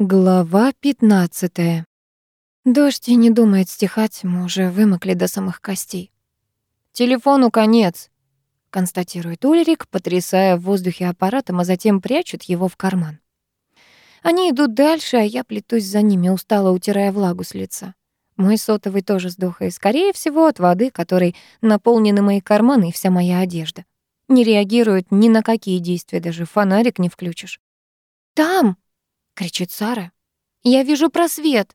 Глава 15. Дождь и не думает стихать, мы уже вымокли до самых костей. «Телефону конец», — констатирует Ульрик, потрясая в воздухе аппаратом, а затем прячет его в карман. Они идут дальше, а я плетусь за ними, устало утирая влагу с лица. Мой сотовый тоже сдох, и, скорее всего, от воды, которой наполнены мои карманы и вся моя одежда. Не реагирует ни на какие действия, даже фонарик не включишь. «Там!» — кричит Сара. «Я вижу просвет!»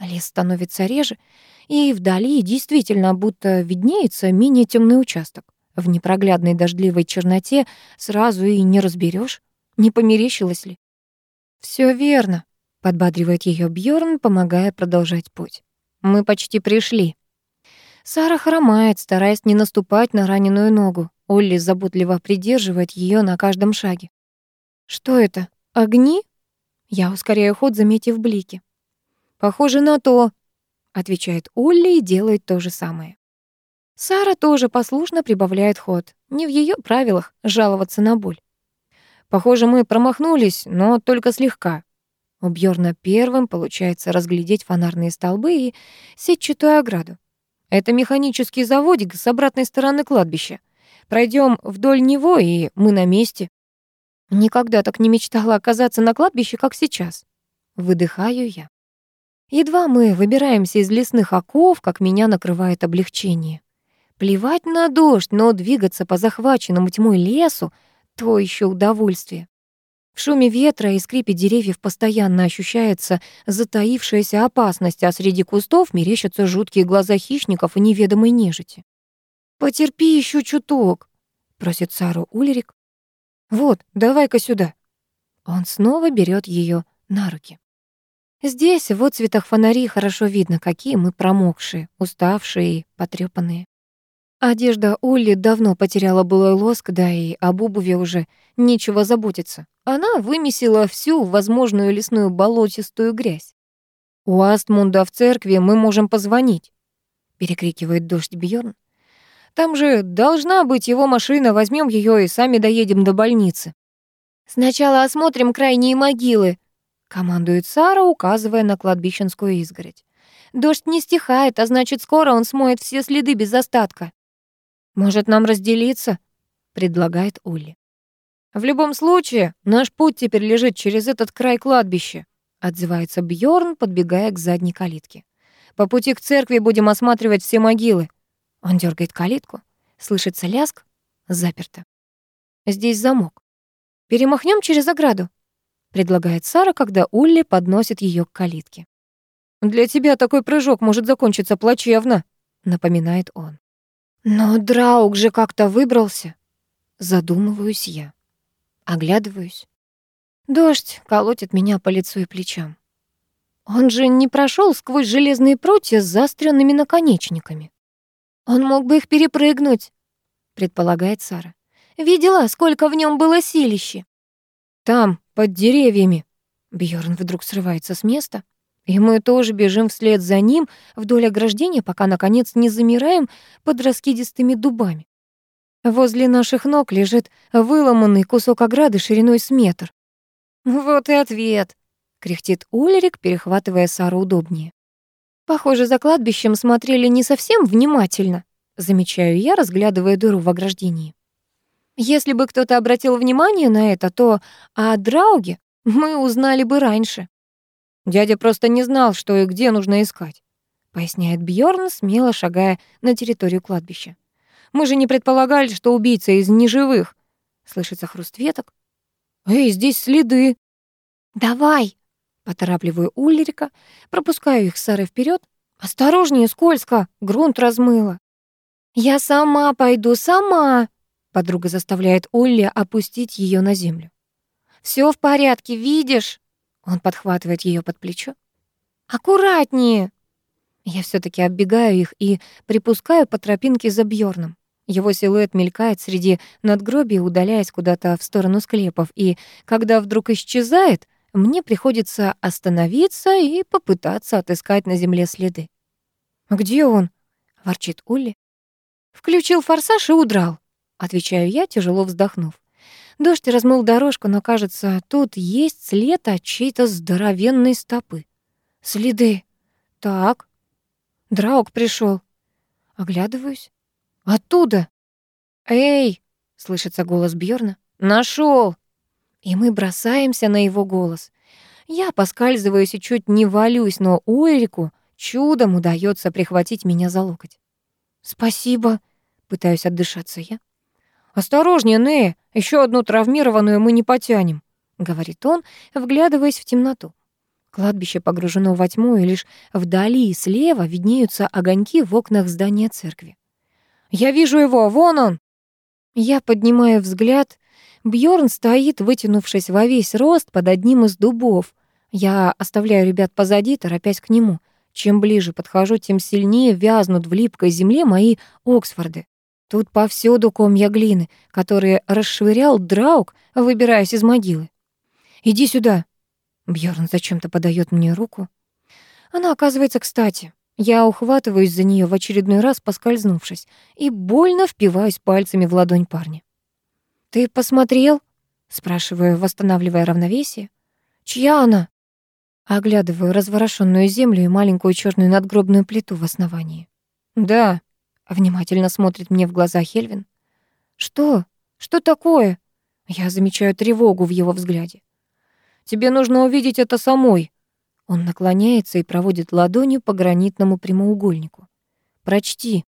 Лес становится реже, и вдали действительно будто виднеется менее темный участок. В непроглядной дождливой черноте сразу и не разберешь, не померещилось ли. Все верно», — подбадривает ее Бьорн, помогая продолжать путь. «Мы почти пришли». Сара хромает, стараясь не наступать на раненую ногу. Олли заботливо придерживает ее на каждом шаге. «Что это? Огни?» Я ускоряю ход, заметив блики. «Похоже на то», — отвечает Олли и делает то же самое. Сара тоже послушно прибавляет ход. Не в ее правилах жаловаться на боль. Похоже, мы промахнулись, но только слегка. У Бьорна первым получается разглядеть фонарные столбы и сетчатую ограду. Это механический заводик с обратной стороны кладбища. Пройдем вдоль него, и мы на месте. Никогда так не мечтала оказаться на кладбище, как сейчас. Выдыхаю я. Едва мы выбираемся из лесных оков, как меня накрывает облегчение. Плевать на дождь, но двигаться по захваченному тьмой лесу — то еще удовольствие. В шуме ветра и скрипе деревьев постоянно ощущается затаившаяся опасность, а среди кустов мерещатся жуткие глаза хищников и неведомой нежити. «Потерпи еще чуток», — просит Сару Ульрик. Вот, давай-ка сюда. Он снова берет ее на руки. Здесь, в цветах фонарей, хорошо видно, какие мы промокшие, уставшие и потрёпанные. Одежда Улли давно потеряла былой лоск, да и об обуви уже нечего заботиться. Она вымесила всю возможную лесную болотистую грязь. «У Астмунда в церкви мы можем позвонить», — перекрикивает дождь Бьорн. Там же должна быть его машина, возьмем ее и сами доедем до больницы. Сначала осмотрим крайние могилы, командует Сара, указывая на кладбищенскую изгородь. Дождь не стихает, а значит, скоро он смоет все следы без остатка. Может, нам разделиться? предлагает Улли. В любом случае, наш путь теперь лежит через этот край кладбища, отзывается Бьорн, подбегая к задней калитке. По пути к церкви будем осматривать все могилы. Он дергает калитку. Слышится ляск. Заперто. Здесь замок. Перемахнем через ограду, предлагает Сара, когда Улли подносит ее к калитке. Для тебя такой прыжок может закончиться плачевно, напоминает он. Но Драук же как-то выбрался. Задумываюсь я. Оглядываюсь. Дождь колотит меня по лицу и плечам. Он же не прошел сквозь железные прутья с заостренными наконечниками. Он мог бы их перепрыгнуть, предполагает Сара. Видела, сколько в нем было силищи. Там, под деревьями. Бьорн вдруг срывается с места, и мы тоже бежим вслед за ним вдоль ограждения, пока наконец не замираем под раскидистыми дубами. Возле наших ног лежит выломанный кусок ограды шириной с метр. «Вот и ответ», — кряхтит Ульрик, перехватывая Сару удобнее. Похоже, за кладбищем смотрели не совсем внимательно, замечаю я, разглядывая дыру в ограждении. Если бы кто-то обратил внимание на это, то о Драуге мы узнали бы раньше. Дядя просто не знал, что и где нужно искать, поясняет Бьорн, смело шагая на территорию кладбища. Мы же не предполагали, что убийца из неживых. Слышится хруст веток. Эй, здесь следы. Давай, Поторапливаю Ульрика, пропускаю их с Сарой вперед. «Осторожнее, скользко, грунт размыло». «Я сама пойду, сама!» Подруга заставляет Улли опустить ее на землю. Все в порядке, видишь?» Он подхватывает ее под плечо. «Аккуратнее!» Я все таки оббегаю их и припускаю по тропинке за Бьорном. Его силуэт мелькает среди надгробий, удаляясь куда-то в сторону склепов, и когда вдруг исчезает, мне приходится остановиться и попытаться отыскать на земле следы. «Где он?» — ворчит Улли. «Включил форсаж и удрал», — отвечаю я, тяжело вздохнув. Дождь размыл дорожку, но, кажется, тут есть след от чьей-то здоровенной стопы. Следы. Так. Драук пришел. Оглядываюсь. Оттуда. «Эй!» — слышится голос Бьорна. Нашел! И мы бросаемся на его голос. Я поскальзываюсь и чуть не валюсь, но Ульрику чудом удается прихватить меня за локоть. «Спасибо», — пытаюсь отдышаться я. «Осторожнее, Нея, еще одну травмированную мы не потянем», — говорит он, вглядываясь в темноту. Кладбище погружено во тьму, и лишь вдали и слева виднеются огоньки в окнах здания церкви. «Я вижу его, вон он!» Я поднимаю взгляд. Бьорн стоит, вытянувшись во весь рост под одним из дубов. Я оставляю ребят позади, торопясь к нему. Чем ближе подхожу, тем сильнее вязнут в липкой земле мои Оксфорды. Тут повсюду комья глины, которые расшвырял Драук, выбираясь из могилы. «Иди сюда!» Бьорн зачем-то подает мне руку. Она оказывается кстати. Я ухватываюсь за нее в очередной раз, поскользнувшись, и больно впиваюсь пальцами в ладонь парня. «Ты посмотрел?» — спрашиваю, восстанавливая равновесие. «Чья она?» Оглядываю разворошенную землю и маленькую черную надгробную плиту в основании. «Да», Внимательно смотрит мне в глаза Хельвин. «Что? Что такое?» Я замечаю тревогу в его взгляде. «Тебе нужно увидеть это самой». Он наклоняется и проводит ладонью по гранитному прямоугольнику. «Прочти».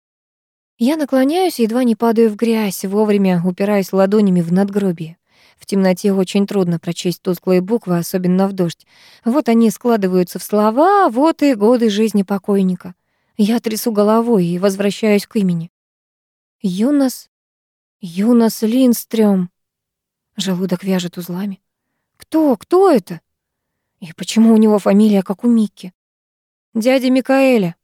Я наклоняюсь, едва не падаю в грязь, вовремя упираясь ладонями в надгробие. В темноте очень трудно прочесть тусклые буквы, особенно в дождь. Вот они складываются в слова, вот и годы жизни покойника. Я трясу головой и возвращаюсь к имени. Юнос... Юнос Линстрём. Желудок вяжет узлами. Кто? Кто это? И почему у него фамилия, как у Микки? Дядя Микаэля.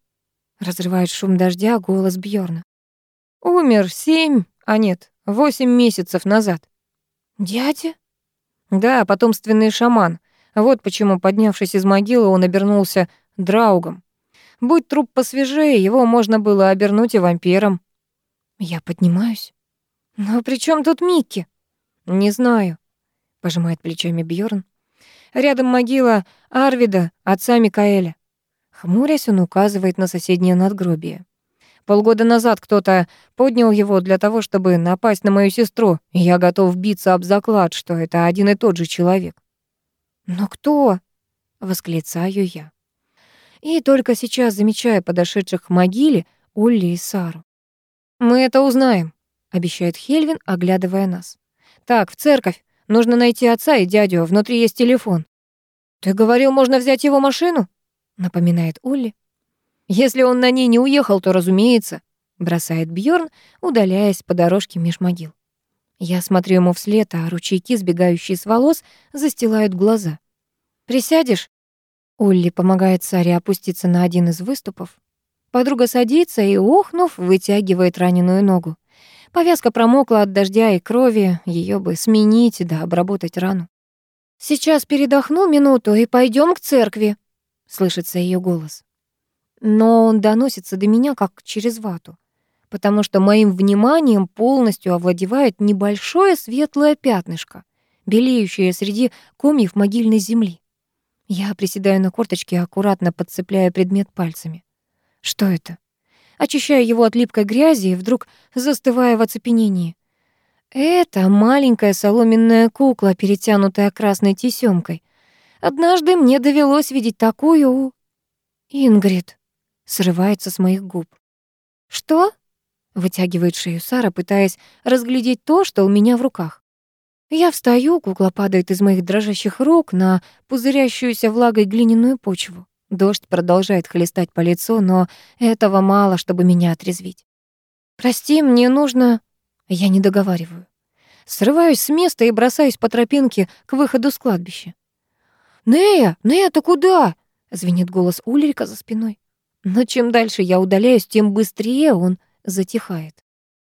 Разрывает шум дождя голос Бьорна. Умер семь, а нет, восемь месяцев назад. Дядя? Да, потомственный шаман. Вот почему, поднявшись из могилы, он обернулся драугом. Будь труп посвежее, его можно было обернуть и вампиром. Я поднимаюсь. Но при чем тут Микки? Не знаю, пожимает плечами Бьорн. Рядом могила Арвида, отца Микаэля. Хмурясь, он указывает на соседнее надгробие. Полгода назад кто-то поднял его для того, чтобы напасть на мою сестру, и я готов биться об заклад, что это один и тот же человек. «Но кто?» — восклицаю я и только сейчас замечаю подошедших к могиле Улли и Сару. «Мы это узнаем», — обещает Хельвин, оглядывая нас. «Так, в церковь. Нужно найти отца и дядю. Внутри есть телефон». «Ты говорил, можно взять его машину?» — напоминает Улли. «Если он на ней не уехал, то разумеется», — бросает Бьорн, удаляясь по дорожке меж могил. Я смотрю ему вслед, а ручейки, сбегающие с волос, застилают глаза. «Присядешь?» Улли помогает Саре опуститься на один из выступов. Подруга садится и, охнув, вытягивает раненую ногу. Повязка промокла от дождя и крови, ее бы сменить да обработать рану. «Сейчас передохну минуту и пойдем к церкви», — слышится ее голос. Но он доносится до меня как через вату, потому что моим вниманием полностью овладевает небольшое светлое пятнышко, белеющее среди комьев могильной земли. Я приседаю на корточки, аккуратно подцепляя предмет пальцами. Что это? Очищаю его от липкой грязи и вдруг застываю в оцепенении. Это маленькая соломенная кукла, перетянутая красной тесёмкой. Однажды мне довелось видеть такую у... Ингрид. Срывается с моих губ. Что? Вытягивает шею Сара, пытаясь разглядеть то, что у меня в руках. Я встаю, кукла падает из моих дрожащих рук на пузырящуюся влагой глиняную почву. Дождь продолжает хлестать по лицу, но этого мало, чтобы меня отрезвить. «Прости, мне нужно...» Я не договариваю. Срываюсь с места и бросаюсь по тропинке к выходу с кладбища. «Нея! Нея, ты куда?» — звенит голос Ульрика за спиной. Но чем дальше я удаляюсь, тем быстрее он затихает.